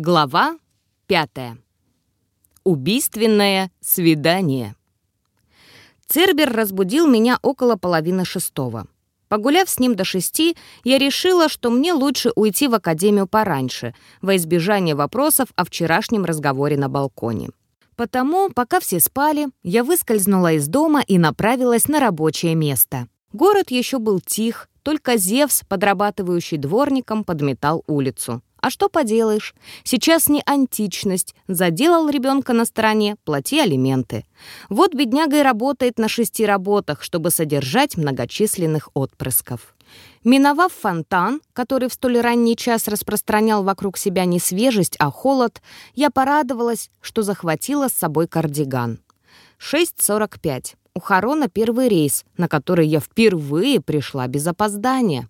Глава пятая. Убийственное свидание. Цербер разбудил меня около половины шестого. Погуляв с ним до шести, я решила, что мне лучше уйти в академию пораньше, во избежание вопросов о вчерашнем разговоре на балконе. Потому, пока все спали, я выскользнула из дома и направилась на рабочее место. Город еще был тих, только Зевс, подрабатывающий дворником, подметал улицу. А что поделаешь? Сейчас не античность. Заделал ребенка на стороне, плати алименты. Вот бедняга и работает на шести работах, чтобы содержать многочисленных отпрысков. Миновав фонтан, который в столь ранний час распространял вокруг себя не свежесть, а холод, я порадовалась, что захватила с собой кардиган. 6.45. У Харона первый рейс, на который я впервые пришла без опоздания.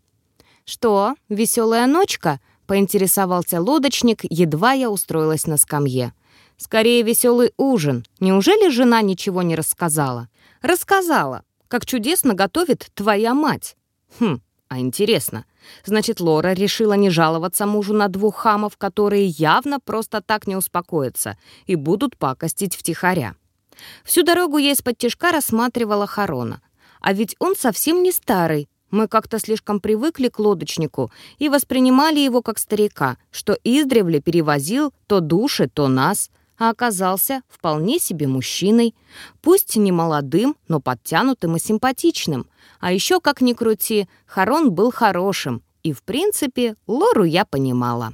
«Что, веселая ночка?» Поинтересовался лодочник, едва я устроилась на скамье. «Скорее веселый ужин. Неужели жена ничего не рассказала?» «Рассказала. Как чудесно готовит твоя мать». «Хм, а интересно. Значит, Лора решила не жаловаться мужу на двух хамов, которые явно просто так не успокоятся и будут пакостить втихаря». Всю дорогу я из-под тяжка рассматривала Харона. А ведь он совсем не старый, мы как-то слишком привыкли к лодочнику и воспринимали его как старика, что издревле перевозил то души, то нас, а оказался вполне себе мужчиной, пусть не молодым, но подтянутым и симпатичным. А еще, как ни крути, Харон был хорошим, и, в принципе, Лору я понимала.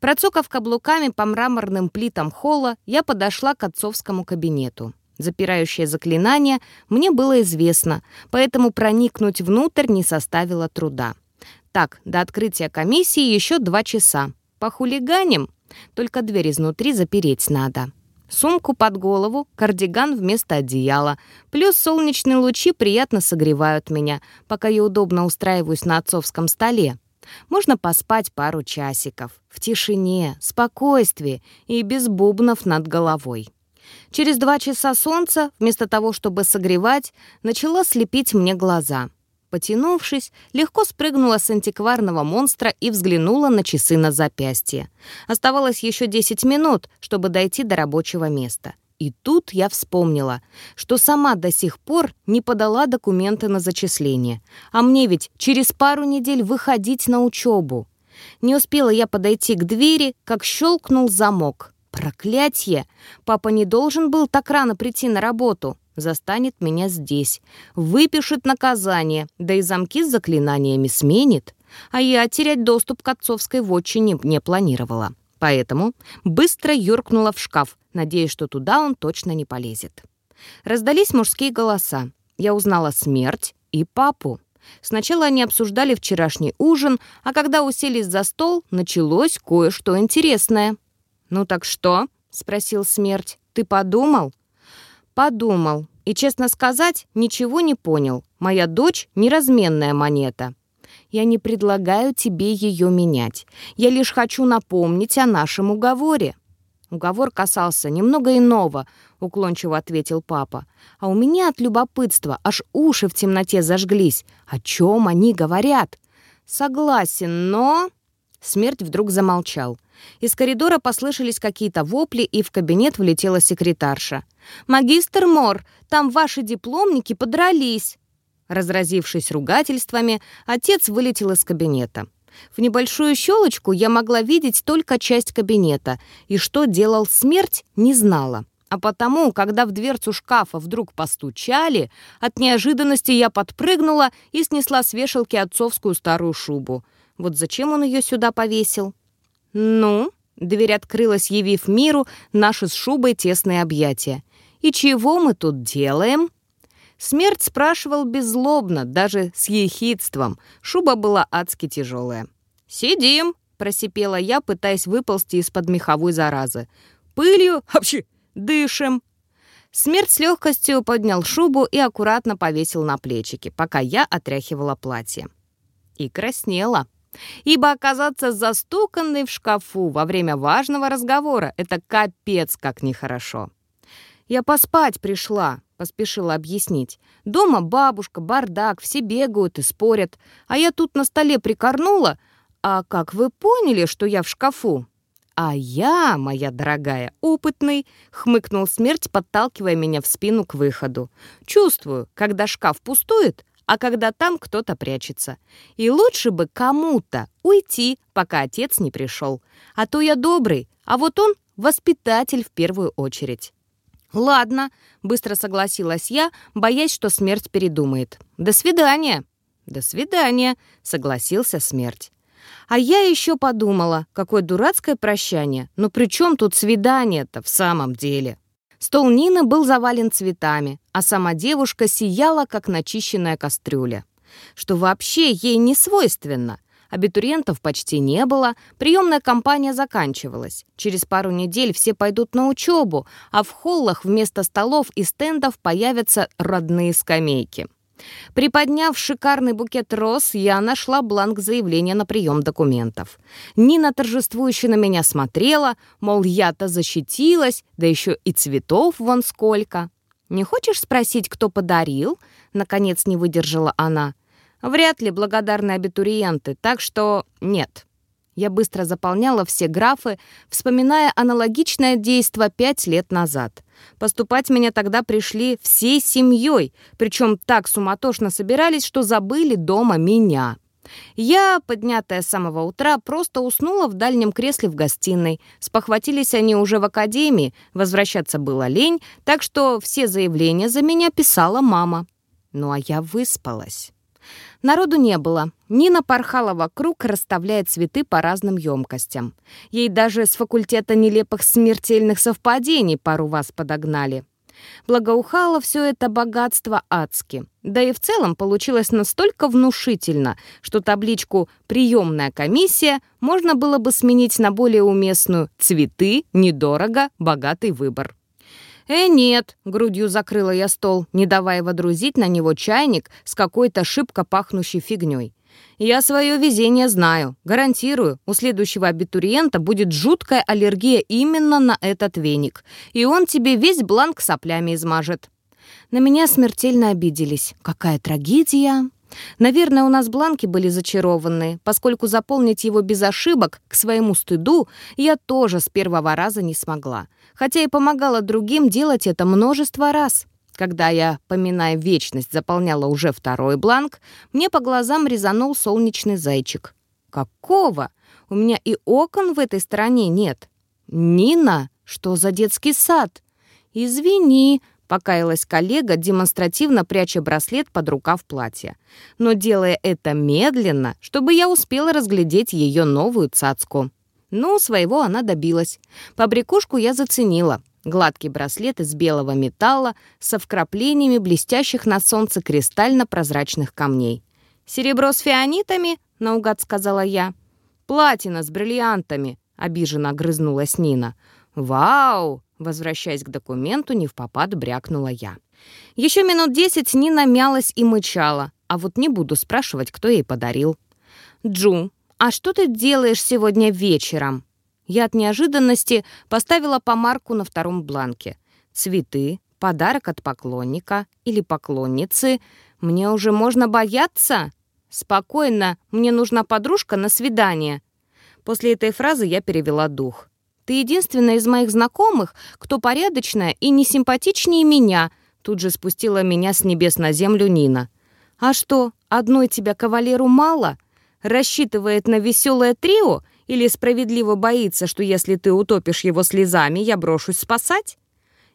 Процокав каблуками по мраморным плитам холла, я подошла к отцовскому кабинету. Запирающее заклинание мне было известно, поэтому проникнуть внутрь не составило труда. Так, до открытия комиссии еще два часа. По хулиганям только дверь изнутри запереть надо. Сумку под голову, кардиган вместо одеяла, плюс солнечные лучи приятно согревают меня, пока я удобно устраиваюсь на отцовском столе. Можно поспать пару часиков, в тишине, спокойствии и без бубнов над головой. Через два часа солнца, вместо того, чтобы согревать, начало слепить мне глаза. Потянувшись, легко спрыгнула с антикварного монстра и взглянула на часы на запястье. Оставалось еще 10 минут, чтобы дойти до рабочего места. И тут я вспомнила, что сама до сих пор не подала документы на зачисление. А мне ведь через пару недель выходить на учебу. Не успела я подойти к двери, как щелкнул замок. Проклятье! Папа не должен был так рано прийти на работу. Застанет меня здесь. Выпишет наказание, да и замки с заклинаниями сменит. А я терять доступ к отцовской вотчине не планировала. Поэтому быстро юркнула в шкаф, надеясь, что туда он точно не полезет. Раздались мужские голоса. Я узнала смерть и папу. Сначала они обсуждали вчерашний ужин, а когда уселись за стол, началось кое-что интересное. «Ну так что?» — спросил смерть. «Ты подумал?» «Подумал. И, честно сказать, ничего не понял. Моя дочь — неразменная монета. Я не предлагаю тебе ее менять. Я лишь хочу напомнить о нашем уговоре». «Уговор касался немного иного», — уклончиво ответил папа. «А у меня от любопытства аж уши в темноте зажглись. О чем они говорят?» «Согласен, но...» Смерть вдруг замолчал. Из коридора послышались какие-то вопли, и в кабинет влетела секретарша. «Магистр Мор, там ваши дипломники подрались!» Разразившись ругательствами, отец вылетел из кабинета. В небольшую щелочку я могла видеть только часть кабинета, и что делал смерть, не знала. А потому, когда в дверцу шкафа вдруг постучали, от неожиданности я подпрыгнула и снесла с вешалки отцовскую старую шубу. Вот зачем он ее сюда повесил? «Ну?» — дверь открылась, явив миру наши с шубой тесные объятия. «И чего мы тут делаем?» Смерть спрашивал беззлобно, даже с ехидством. Шуба была адски тяжелая. «Сидим!» — просипела я, пытаясь выползти из-под меховой заразы. «Пылью? Вообще, дышим!» Смерть с легкостью поднял шубу и аккуратно повесил на плечики, пока я отряхивала платье. И краснела ибо оказаться застуканной в шкафу во время важного разговора — это капец как нехорошо. «Я поспать пришла», — поспешила объяснить. «Дома бабушка, бардак, все бегают и спорят, а я тут на столе прикорнула. А как вы поняли, что я в шкафу?» «А я, моя дорогая, опытный», — хмыкнул смерть, подталкивая меня в спину к выходу. «Чувствую, когда шкаф пустует, а когда там кто-то прячется. И лучше бы кому-то уйти, пока отец не пришел. А то я добрый, а вот он воспитатель в первую очередь». «Ладно», — быстро согласилась я, боясь, что смерть передумает. «До свидания». «До свидания», — согласился смерть. А я еще подумала, какое дурацкое прощание. Но при чем тут свидание-то в самом деле? Стол Нины был завален цветами, а сама девушка сияла, как начищенная кастрюля. Что вообще ей не свойственно. Абитуриентов почти не было, приемная кампания заканчивалась. Через пару недель все пойдут на учебу, а в холлах вместо столов и стендов появятся родные скамейки. Приподняв шикарный букет роз, я нашла бланк заявления на прием документов. Нина торжествующе на меня смотрела, мол, я-то защитилась, да еще и цветов вон сколько. «Не хочешь спросить, кто подарил?» Наконец не выдержала она. «Вряд ли благодарные абитуриенты, так что нет». Я быстро заполняла все графы, вспоминая аналогичное действо пять лет назад. Поступать меня тогда пришли всей семьей, причем так суматошно собирались, что забыли дома меня. Я, поднятая с самого утра, просто уснула в дальнем кресле в гостиной. Спохватились они уже в академии, возвращаться было лень, так что все заявления за меня писала мама. Ну а я выспалась. Народу не было. Нина порхала вокруг, расставляя цветы по разным емкостям. Ей даже с факультета нелепых смертельных совпадений пару вас подогнали. Благоухало все это богатство адски. Да и в целом получилось настолько внушительно, что табличку «Приемная комиссия» можно было бы сменить на более уместную «Цветы, недорого, богатый выбор». «Э, нет», — грудью закрыла я стол, не давая водрузить на него чайник с какой-то шибко пахнущей фигней. «Я свое везение знаю. Гарантирую, у следующего абитуриента будет жуткая аллергия именно на этот веник, и он тебе весь бланк соплями измажет». На меня смертельно обиделись. Какая трагедия! Наверное, у нас бланки были зачарованные, поскольку заполнить его без ошибок, к своему стыду, я тоже с первого раза не смогла хотя и помогала другим делать это множество раз. Когда я, поминая вечность, заполняла уже второй бланк, мне по глазам резанул солнечный зайчик. «Какого? У меня и окон в этой стороне нет». «Нина, что за детский сад?» «Извини», — покаялась коллега, демонстративно пряча браслет под рукав платья, но делая это медленно, чтобы я успела разглядеть ее новую цацку. Ну, своего она добилась. Побрякушку я заценила. Гладкий браслет из белого металла со вкраплениями блестящих на солнце кристально-прозрачных камней. «Серебро с фианитами?» — наугад сказала я. «Платина с бриллиантами», — обиженно грызнулась Нина. «Вау!» — возвращаясь к документу, не в попад брякнула я. Еще минут десять Нина мялась и мычала, а вот не буду спрашивать, кто ей подарил. «Джу, «А что ты делаешь сегодня вечером?» Я от неожиданности поставила помарку на втором бланке. Цветы, подарок от поклонника или поклонницы. Мне уже можно бояться? Спокойно, мне нужна подружка на свидание. После этой фразы я перевела дух. Ты единственная из моих знакомых, кто порядочная и не симпатичнее меня, тут же спустила меня с небес на землю Нина. А что, одной тебя кавалеру мало? Рассчитывает на веселое трио или справедливо боится, что если ты утопишь его слезами, я брошусь спасать?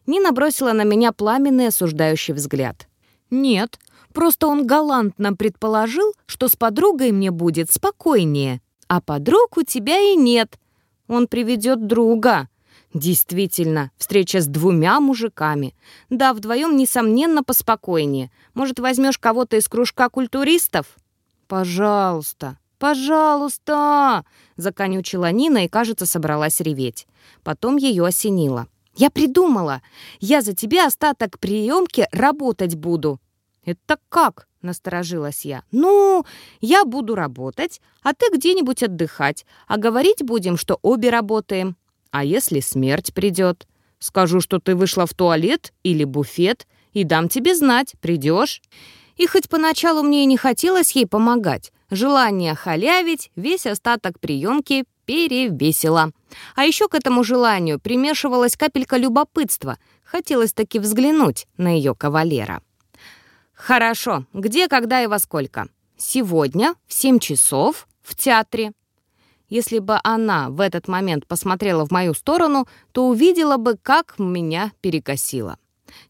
Нина бросила на меня пламенный осуждающий взгляд. «Нет, просто он галантно предположил, что с подругой мне будет спокойнее. А подруг у тебя и нет. Он приведет друга». Действительно, встреча с двумя мужиками. Да, вдвоем, несомненно, поспокойнее. Может, возьмешь кого-то из кружка культуристов? Пожалуйста, «Пожалуйста!» — законючила Нина и, кажется, собралась реветь. Потом ее осенило. «Я придумала! Я за тебя остаток приемки работать буду!» «Это как?» — насторожилась я. «Ну, я буду работать, а ты где-нибудь отдыхать, а говорить будем, что обе работаем. А если смерть придет? Скажу, что ты вышла в туалет или буфет, и дам тебе знать, придешь?» И хоть поначалу мне и не хотелось ей помогать, Желание халявить весь остаток приемки перевесило. А еще к этому желанию примешивалась капелька любопытства. Хотелось таки взглянуть на ее кавалера. «Хорошо. Где, когда и во сколько?» «Сегодня в 7 часов в театре». Если бы она в этот момент посмотрела в мою сторону, то увидела бы, как меня перекосило.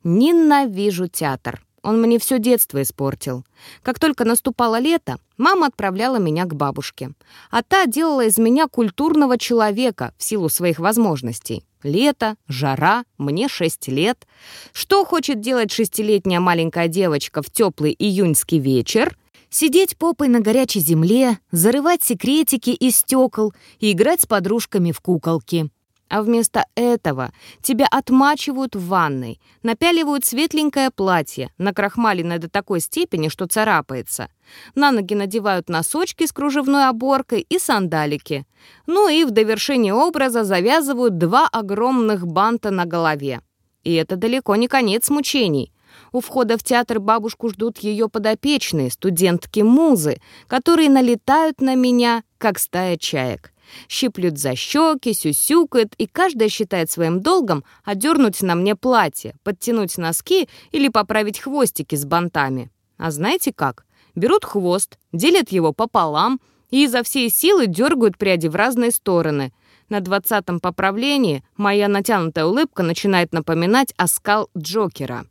Ненавижу театр. Он мне все детство испортил. Как только наступало лето, мама отправляла меня к бабушке. А та делала из меня культурного человека в силу своих возможностей. Лето, жара, мне шесть лет. Что хочет делать шестилетняя маленькая девочка в теплый июньский вечер? Сидеть попой на горячей земле, зарывать секретики из стекол и играть с подружками в куколки. А вместо этого тебя отмачивают в ванной, напяливают светленькое платье, накрахмаленное до такой степени, что царапается. На ноги надевают носочки с кружевной оборкой и сандалики. Ну и в довершение образа завязывают два огромных банта на голове. И это далеко не конец мучений. У входа в театр бабушку ждут ее подопечные, студентки-музы, которые налетают на меня, как стая чаек. Щиплют за щеки, сюсюкают, и каждая считает своим долгом одернуть на мне платье, подтянуть носки или поправить хвостики с бантами. А знаете как? Берут хвост, делят его пополам и изо всей силы дергают пряди в разные стороны. На двадцатом поправлении моя натянутая улыбка начинает напоминать оскал Джокера.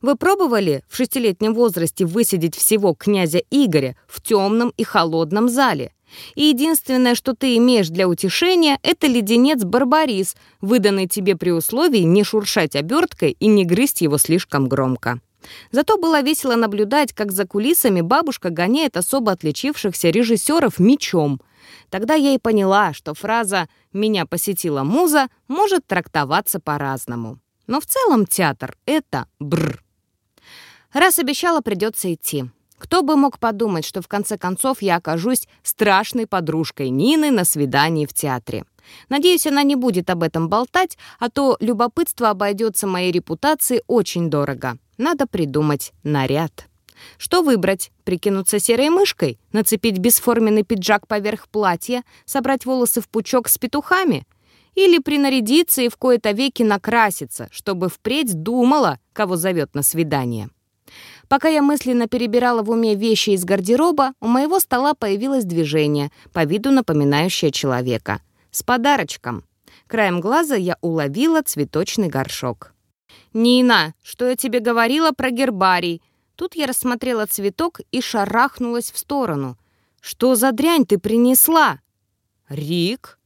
Вы пробовали в шестилетнем возрасте высидеть всего князя Игоря в темном и холодном зале? И единственное, что ты имеешь для утешения, это леденец Барбарис, выданный тебе при условии не шуршать оберткой и не грызть его слишком громко. Зато было весело наблюдать, как за кулисами бабушка гоняет особо отличившихся режиссеров мечом. Тогда я и поняла, что фраза «меня посетила муза» может трактоваться по-разному. Но в целом театр — это бр. Раз обещала, придется идти. Кто бы мог подумать, что в конце концов я окажусь страшной подружкой Нины на свидании в театре. Надеюсь, она не будет об этом болтать, а то любопытство обойдется моей репутации очень дорого. Надо придумать наряд. Что выбрать? Прикинуться серой мышкой? Нацепить бесформенный пиджак поверх платья? Собрать волосы в пучок с петухами? Или принарядиться и в кои-то веки накраситься, чтобы впредь думала, кого зовет на свидание? Пока я мысленно перебирала в уме вещи из гардероба, у моего стола появилось движение, по виду напоминающее человека. С подарочком. Краем глаза я уловила цветочный горшок. «Нина, что я тебе говорила про гербарий?» Тут я рассмотрела цветок и шарахнулась в сторону. «Что за дрянь ты принесла?» «Рик?»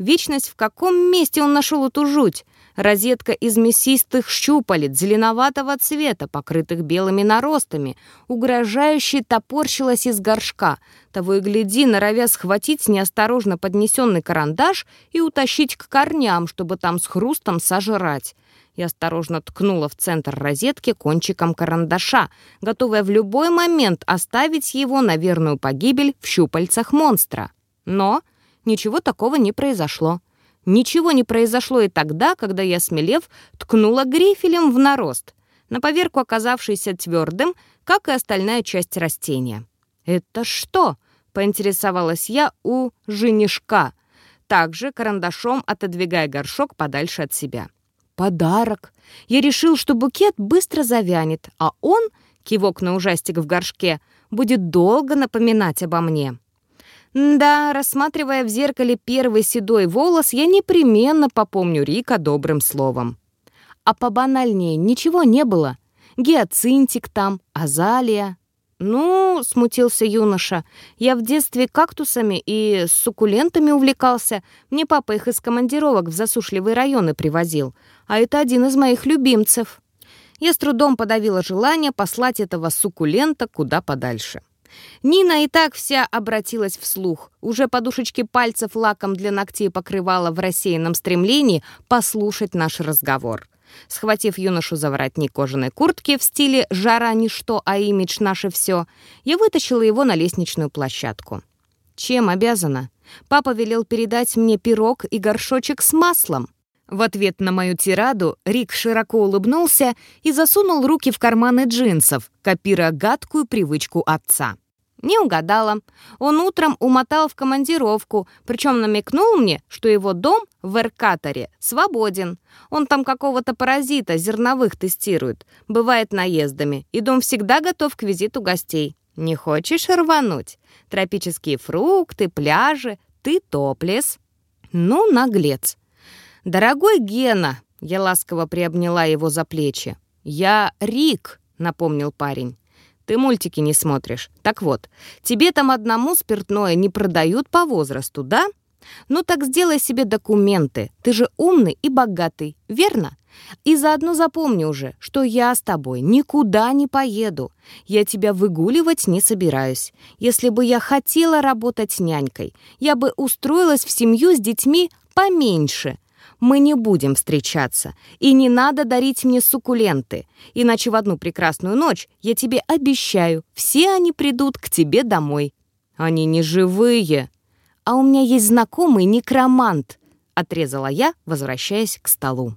Вечность, в каком месте он нашел эту жуть? Розетка из мясистых щупалец зеленоватого цвета, покрытых белыми наростами, угрожающе топорщилась из горшка. Того и гляди, норовя схватить неосторожно поднесенный карандаш и утащить к корням, чтобы там с хрустом сожрать. Я осторожно ткнула в центр розетки кончиком карандаша, готовая в любой момент оставить его на верную погибель в щупальцах монстра. Но ничего такого не произошло. Ничего не произошло и тогда, когда я, смелев, ткнула грифелем в нарост, на поверку оказавшийся твердым, как и остальная часть растения. «Это что?» — поинтересовалась я у женишка, также карандашом отодвигая горшок подальше от себя. «Подарок. Я решил, что букет быстро завянет, а он, кивок на ужастик в горшке, будет долго напоминать обо мне». Да, рассматривая в зеркале первый седой волос, я непременно попомню Рика добрым словом. А побанальнее ничего не было. Гиацинтик там, азалия. «Ну, — смутился юноша, — я в детстве кактусами и суккулентами увлекался. Мне папа их из командировок в засушливые районы привозил. А это один из моих любимцев». Я с трудом подавила желание послать этого суккулента куда подальше. Нина и так вся обратилась вслух. Уже подушечки пальцев лаком для ногтей покрывала в рассеянном стремлении послушать наш разговор. Схватив юношу за воротник кожаной куртки в стиле «жара ничто, а имидж наше все», я вытащила его на лестничную площадку. «Чем обязана?» Папа велел передать мне пирог и горшочек с маслом. В ответ на мою тираду Рик широко улыбнулся и засунул руки в карманы джинсов, копируя гадкую привычку отца. Не угадала. Он утром умотал в командировку, причем намекнул мне, что его дом в Эркаторе свободен. Он там какого-то паразита зерновых тестирует, бывает наездами, и дом всегда готов к визиту гостей. Не хочешь рвануть? Тропические фрукты, пляжи, ты топлес. Ну, наглец. «Дорогой Гена!» — я ласково приобняла его за плечи. «Я Рик», — напомнил парень. Ты мультики не смотришь. Так вот, тебе там одному спиртное не продают по возрасту, да? Ну так сделай себе документы. Ты же умный и богатый, верно? И заодно запомни уже, что я с тобой никуда не поеду. Я тебя выгуливать не собираюсь. Если бы я хотела работать нянькой, я бы устроилась в семью с детьми поменьше — мы не будем встречаться, и не надо дарить мне суккуленты, иначе в одну прекрасную ночь, я тебе обещаю, все они придут к тебе домой. Они не живые. А у меня есть знакомый некромант, отрезала я, возвращаясь к столу.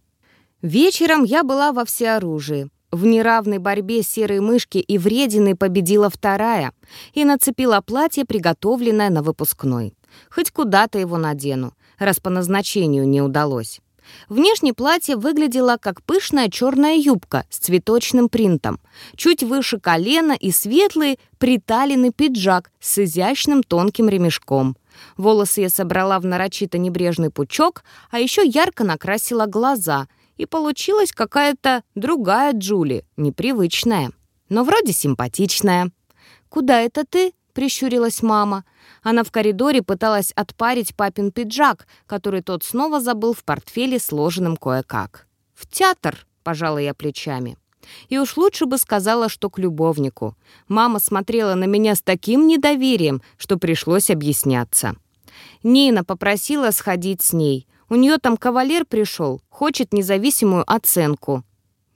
Вечером я была во всеоружии. В неравной борьбе серой мышки и вредины победила вторая и нацепила платье, приготовленное на выпускной. Хоть куда-то его надену раз по назначению не удалось. Внешне платье выглядело как пышная черная юбка с цветочным принтом, чуть выше колена и светлый приталенный пиджак с изящным тонким ремешком. Волосы я собрала в нарочито небрежный пучок, а еще ярко накрасила глаза, и получилась какая-то другая Джули, непривычная, но вроде симпатичная. «Куда это ты?» — прищурилась мама. Она в коридоре пыталась отпарить папин пиджак, который тот снова забыл в портфеле, сложенном кое-как. «В театр!» — пожала я плечами. И уж лучше бы сказала, что к любовнику. Мама смотрела на меня с таким недоверием, что пришлось объясняться. Нина попросила сходить с ней. У нее там кавалер пришел, хочет независимую оценку.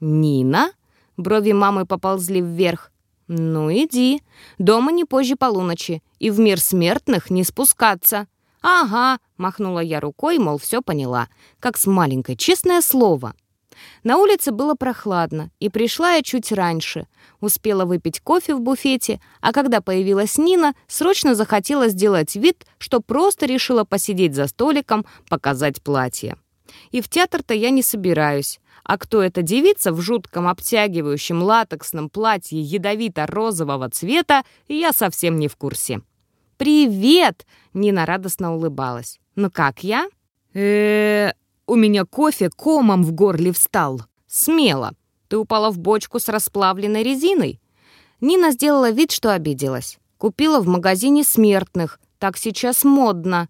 «Нина?» Брови мамы поползли вверх. «Ну, иди. Дома не позже полуночи. И в мир смертных не спускаться». «Ага», — махнула я рукой, мол, все поняла. Как с маленькой, честное слово. На улице было прохладно, и пришла я чуть раньше. Успела выпить кофе в буфете, а когда появилась Нина, срочно захотела сделать вид, что просто решила посидеть за столиком, показать платье. И в театр-то я не собираюсь. А кто эта девица в жутком обтягивающем латексном платье ядовито-розового цвета, я совсем не в курсе. «Привет!» — Нина радостно улыбалась. «Ну как я?» э У меня кофе комом в горле встал. Смело. Ты упала в бочку с расплавленной резиной?» Нина сделала вид, что обиделась. Купила в магазине смертных. Так сейчас модно.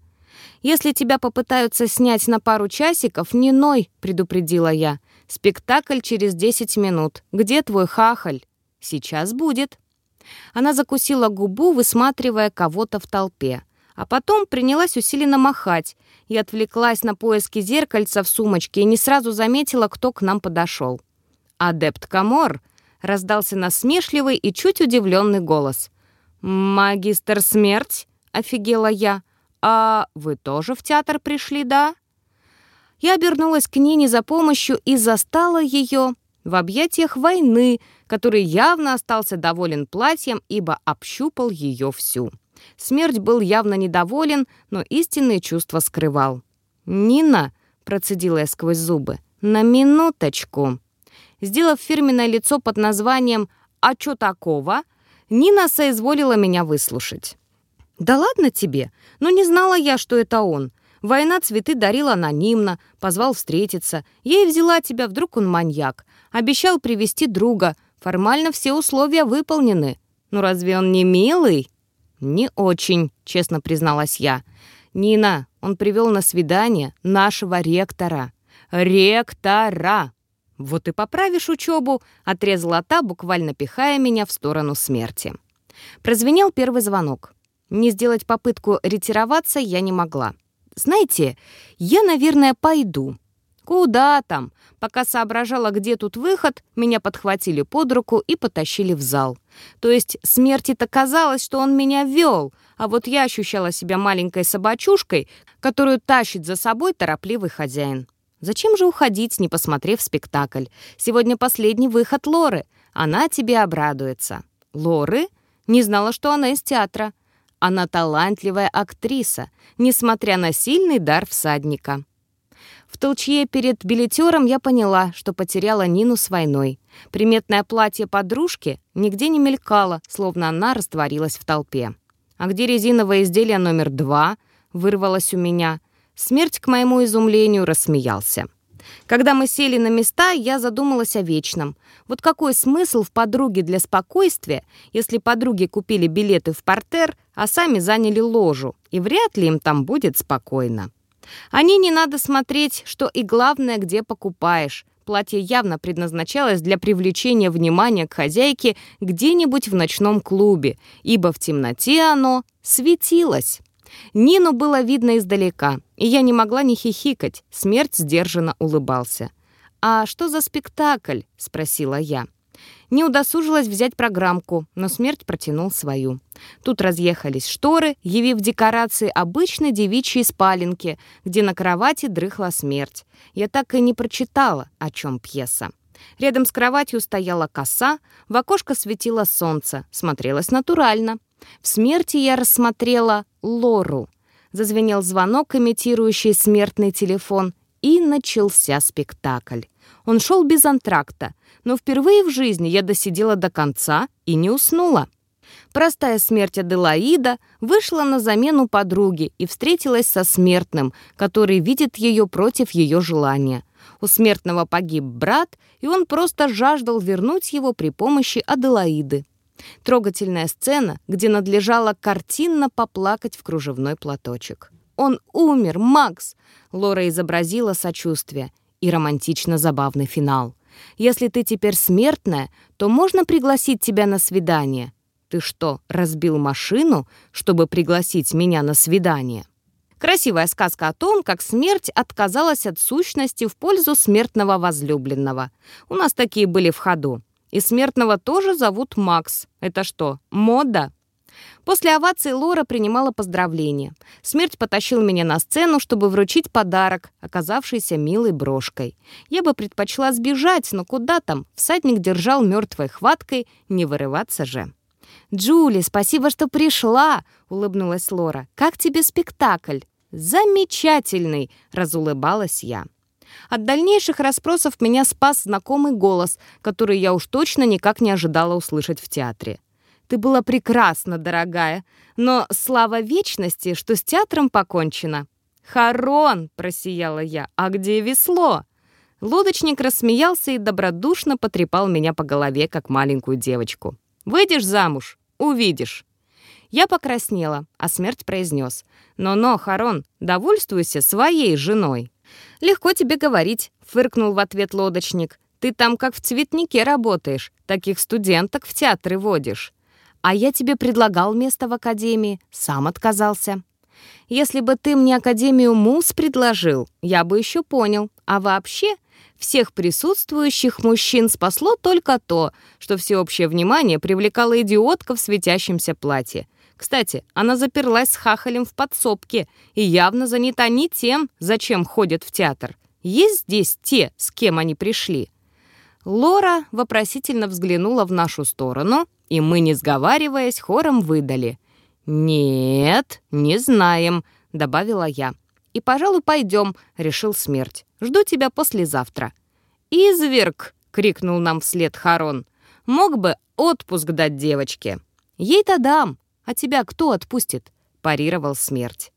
«Если тебя попытаются снять на пару часиков, не ной», — предупредила я. Спектакль через 10 минут. Где твой хахаль? Сейчас будет. Она закусила губу, высматривая кого-то в толпе. А потом принялась усиленно махать. и отвлеклась на поиски зеркальца в сумочке и не сразу заметила, кто к нам подошел. «Адепт Камор!» — раздался насмешливый и чуть удивленный голос. «Магистр смерть?» — офигела я. «А вы тоже в театр пришли, да?» Я обернулась к Нине за помощью и застала ее в объятиях войны, который явно остался доволен платьем, ибо общупал ее всю. Смерть был явно недоволен, но истинные чувства скрывал. «Нина», — процедила я сквозь зубы, — «на минуточку». Сделав фирменное лицо под названием «А чё такого?», Нина соизволила меня выслушать. «Да ладно тебе, но не знала я, что это он. Война цветы дарил анонимно, позвал встретиться. Я и взяла тебя, вдруг он маньяк. Обещал привести друга. Формально все условия выполнены. Ну разве он не милый? Не очень, честно призналась я. Нина, он привел на свидание нашего ректора. Ректора! Вот и поправишь учебу, отрезала та, буквально пихая меня в сторону смерти. Прозвенел первый звонок. Не сделать попытку ретироваться я не могла. Знаете, я, наверное, пойду. Куда там? Пока соображала, где тут выход, меня подхватили под руку и потащили в зал. То есть смерти-то казалось, что он меня вел, а вот я ощущала себя маленькой собачушкой, которую тащит за собой торопливый хозяин. Зачем же уходить, не посмотрев спектакль? Сегодня последний выход Лоры. Она тебе обрадуется. Лоры? Не знала, что она из театра. Она талантливая актриса, несмотря на сильный дар всадника. В толчье перед билетером я поняла, что потеряла Нину с войной. Приметное платье подружки нигде не мелькало, словно она растворилась в толпе. «А где резиновое изделие номер два?» — вырвалось у меня. Смерть, к моему изумлению, рассмеялся. Когда мы сели на места, я задумалась о вечном. Вот какой смысл в подруге для спокойствия, если подруги купили билеты в портер, а сами заняли ложу, и вряд ли им там будет спокойно. Они не надо смотреть, что и главное, где покупаешь. Платье явно предназначалось для привлечения внимания к хозяйке где-нибудь в ночном клубе, ибо в темноте оно светилось. Нину было видно издалека, и я не могла не хихикать. Смерть сдержанно улыбался. «А что за спектакль?» — спросила я. Не удосужилась взять программку, но смерть протянул свою. Тут разъехались шторы, явив декорации обычной девичьей спаленки, где на кровати дрыхла смерть. Я так и не прочитала, о чем пьеса. Рядом с кроватью стояла коса, в окошко светило солнце, смотрелось натурально. В смерти я рассмотрела Лору. Зазвенел звонок, имитирующий смертный телефон, и начался спектакль. Он шел без антракта, но впервые в жизни я досидела до конца и не уснула. Простая смерть Аделаида вышла на замену подруги и встретилась со смертным, который видит ее против ее желания. У смертного погиб брат, и он просто жаждал вернуть его при помощи Аделаиды. Трогательная сцена, где надлежало картинно поплакать в кружевной платочек. «Он умер, Макс!» Лора изобразила сочувствие и романтично забавный финал. Если ты теперь смертная, то можно пригласить тебя на свидание. Ты что, разбил машину, чтобы пригласить меня на свидание? Красивая сказка о том, как смерть отказалась от сущности в пользу смертного возлюбленного. У нас такие были в ходу. И смертного тоже зовут Макс. Это что, мода? После овации Лора принимала поздравления. Смерть потащил меня на сцену, чтобы вручить подарок, оказавшийся милой брошкой. Я бы предпочла сбежать, но куда там? Всадник держал мертвой хваткой, не вырываться же. «Джули, спасибо, что пришла!» — улыбнулась Лора. «Как тебе спектакль?» «Замечательный!» — разулыбалась я. От дальнейших расспросов меня спас знакомый голос, который я уж точно никак не ожидала услышать в театре. Ты была прекрасна, дорогая, но слава вечности, что с театром покончено». «Харон!» — просияла я. «А где весло?» Лодочник рассмеялся и добродушно потрепал меня по голове, как маленькую девочку. «Выйдешь замуж? Увидишь». Я покраснела, а смерть произнес. «Но-но, Харон, довольствуйся своей женой». «Легко тебе говорить», — фыркнул в ответ лодочник. «Ты там как в цветнике работаешь, таких студенток в театры водишь». А я тебе предлагал место в академии, сам отказался. Если бы ты мне Академию МУС предложил, я бы еще понял. А вообще, всех присутствующих мужчин спасло только то, что всеобщее внимание привлекала идиотка в светящемся платье. Кстати, она заперлась с хахалем в подсобке и явно занята не тем, зачем ходят в театр. Есть здесь те, с кем они пришли?» Лора вопросительно взглянула в нашу сторону, и мы, не сговариваясь, хором выдали. «Нет, не знаем», — добавила я. «И, пожалуй, пойдем», — решил смерть. «Жду тебя послезавтра». «Изверг!» — крикнул нам вслед Харон. «Мог бы отпуск дать девочке». «Ей-то дам, а тебя кто отпустит?» — парировал смерть.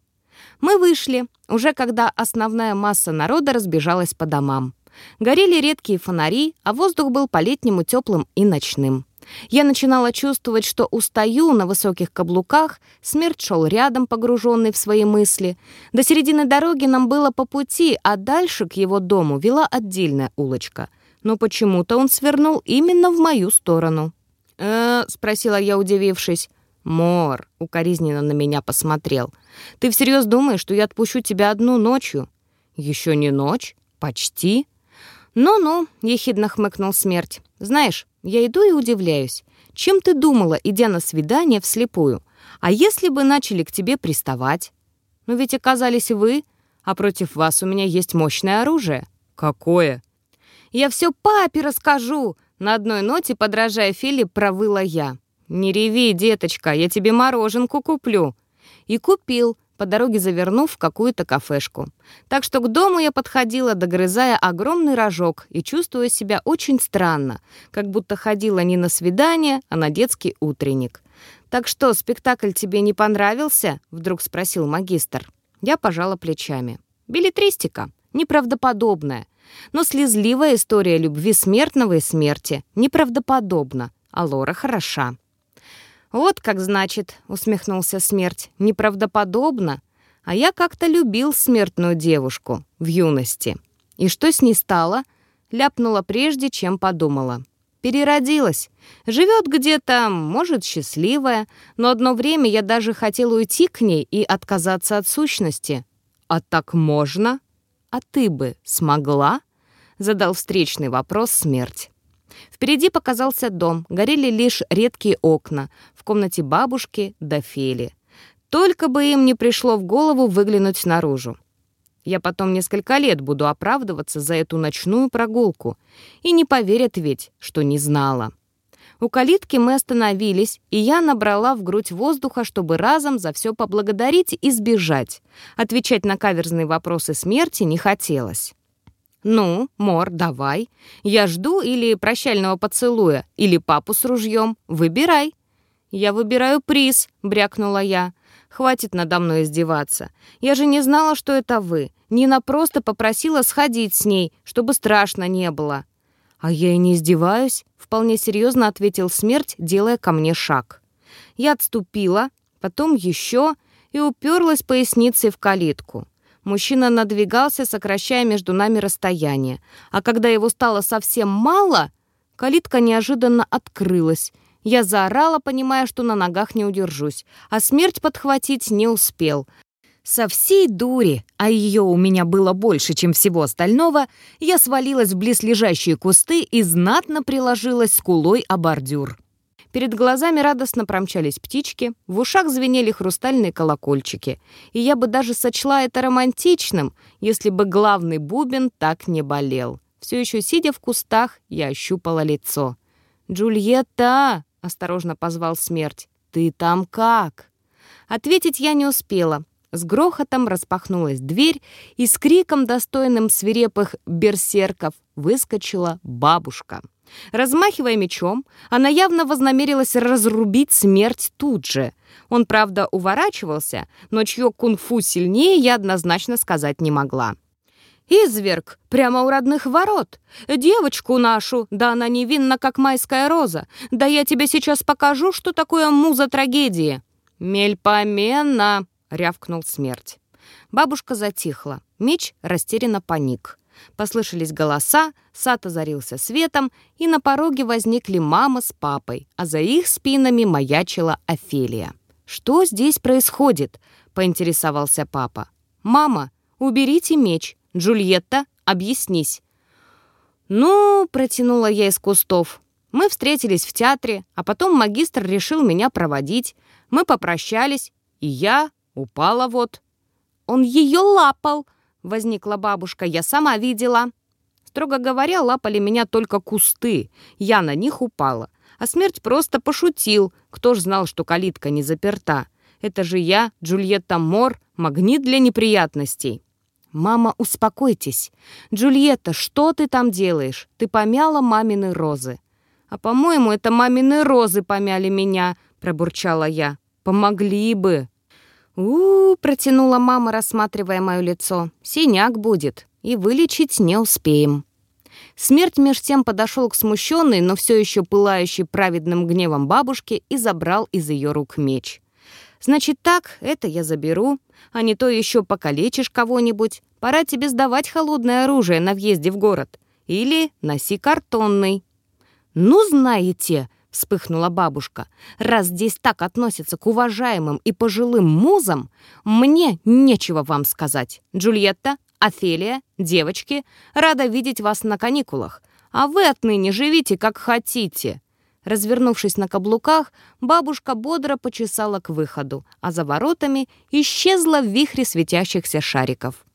Мы вышли, уже когда основная масса народа разбежалась по домам. Горели редкие фонари, а воздух был по-летнему теплым и ночным. Я начинала чувствовать, что устаю на высоких каблуках, смерть шел рядом, погруженный в свои мысли. До середины дороги нам было по пути, а дальше к его дому вела отдельная улочка. Но почему-то он свернул именно в мою сторону. «Э-э», спросила я, удивившись. «Мор», — укоризненно на меня посмотрел. «Ты всерьез думаешь, что я отпущу тебя одну ночью?» «Еще не ночь? Почти?» «Ну-ну», — ехидно хмыкнул смерть. «Знаешь, я иду и удивляюсь. Чем ты думала, идя на свидание вслепую? А если бы начали к тебе приставать? Ну ведь оказались вы, а против вас у меня есть мощное оружие». «Какое?» «Я все папе расскажу!» На одной ноте, подражая Филипп, провыла я. «Не реви, деточка, я тебе мороженку куплю». И купил, по дороге завернув в какую-то кафешку. Так что к дому я подходила, догрызая огромный рожок и чувствуя себя очень странно, как будто ходила не на свидание, а на детский утренник. «Так что, спектакль тебе не понравился?» — вдруг спросил магистр. Я пожала плечами. «Билетристика. Неправдоподобная. Но слезливая история любви смертного и смерти. Неправдоподобна. А Лора хороша». «Вот как значит», — усмехнулся смерть, — «неправдоподобно. А я как-то любил смертную девушку в юности. И что с ней стало?» Ляпнула прежде, чем подумала. Переродилась. Живет где-то, может, счастливая, но одно время я даже хотел уйти к ней и отказаться от сущности. «А так можно? А ты бы смогла?» Задал встречный вопрос смерть. Впереди показался дом, горели лишь редкие окна, в комнате бабушки до Фели. Только бы им не пришло в голову выглянуть наружу. Я потом несколько лет буду оправдываться за эту ночную прогулку. И не поверят ведь, что не знала. У калитки мы остановились, и я набрала в грудь воздуха, чтобы разом за все поблагодарить и сбежать. Отвечать на каверзные вопросы смерти не хотелось. «Ну, Мор, давай. Я жду или прощального поцелуя, или папу с ружьем. Выбирай». «Я выбираю приз», — брякнула я. «Хватит надо мной издеваться. Я же не знала, что это вы. Нина просто попросила сходить с ней, чтобы страшно не было». «А я и не издеваюсь», — вполне серьезно ответил смерть, делая ко мне шаг. Я отступила, потом еще и уперлась поясницей в калитку. Мужчина надвигался, сокращая между нами расстояние. А когда его стало совсем мало, калитка неожиданно открылась. Я заорала, понимая, что на ногах не удержусь, а смерть подхватить не успел. Со всей дури, а ее у меня было больше, чем всего остального, я свалилась в близлежащие кусты и знатно приложилась скулой о бордюр. Перед глазами радостно промчались птички, в ушах звенели хрустальные колокольчики. И я бы даже сочла это романтичным, если бы главный бубен так не болел. Все еще сидя в кустах, я ощупала лицо. «Джульетта!» — осторожно позвал смерть. «Ты там как?» Ответить я не успела. С грохотом распахнулась дверь, и с криком, достойным свирепых берсерков, выскочила бабушка. Размахивая мечом, она явно вознамерилась разрубить смерть тут же. Он, правда, уворачивался, но чье кунг-фу сильнее, я однозначно сказать не могла. «Изверг! Прямо у родных ворот! Девочку нашу! Да она невинна, как майская роза! Да я тебе сейчас покажу, что такое муза трагедии!» «Мельпомена!» — рявкнул смерть. Бабушка затихла. Меч растерянно паник. Послышались голоса, сад озарился светом, и на пороге возникли мама с папой, а за их спинами маячила Офелия. «Что здесь происходит?» — поинтересовался папа. «Мама, уберите меч. Джульетта, объяснись». «Ну», — протянула я из кустов. «Мы встретились в театре, а потом магистр решил меня проводить. Мы попрощались, и я упала вот». «Он ее лапал», Возникла бабушка, я сама видела. Строго говоря, лапали меня только кусты. Я на них упала. А смерть просто пошутил. Кто ж знал, что калитка не заперта? Это же я, Джульетта Мор, магнит для неприятностей. «Мама, успокойтесь. Джульетта, что ты там делаешь? Ты помяла мамины розы». «А, по-моему, это мамины розы помяли меня», — пробурчала я. «Помогли бы» у, протянула мама, рассматривая мое лицо. «Синяк будет, и вылечить не успеем». Смерть меж тем подошел к смущенной, но все еще пылающей праведным гневом бабушке и забрал из ее рук меч. «Значит так, это я заберу, а не то еще покалечишь кого-нибудь. Пора тебе сдавать холодное оружие на въезде в город. Или носи картонный». «Ну, знаете», — вспыхнула бабушка. «Раз здесь так относятся к уважаемым и пожилым музам, мне нечего вам сказать. Джульетта, Офелия, девочки, рада видеть вас на каникулах, а вы отныне живите как хотите». Развернувшись на каблуках, бабушка бодро почесала к выходу, а за воротами исчезла в вихре светящихся шариков.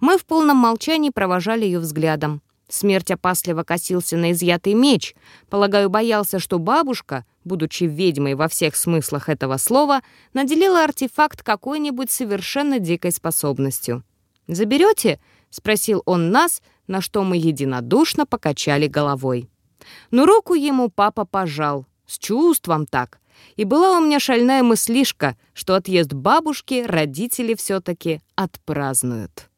Мы в полном молчании провожали ее взглядом. Смерть опасливо косился на изъятый меч. Полагаю, боялся, что бабушка будучи ведьмой во всех смыслах этого слова, наделила артефакт какой-нибудь совершенно дикой способностью. «Заберете?» — спросил он нас, на что мы единодушно покачали головой. Но руку ему папа пожал, с чувством так. И была у меня шальная мыслишка, что отъезд бабушки родители все-таки отпразднуют.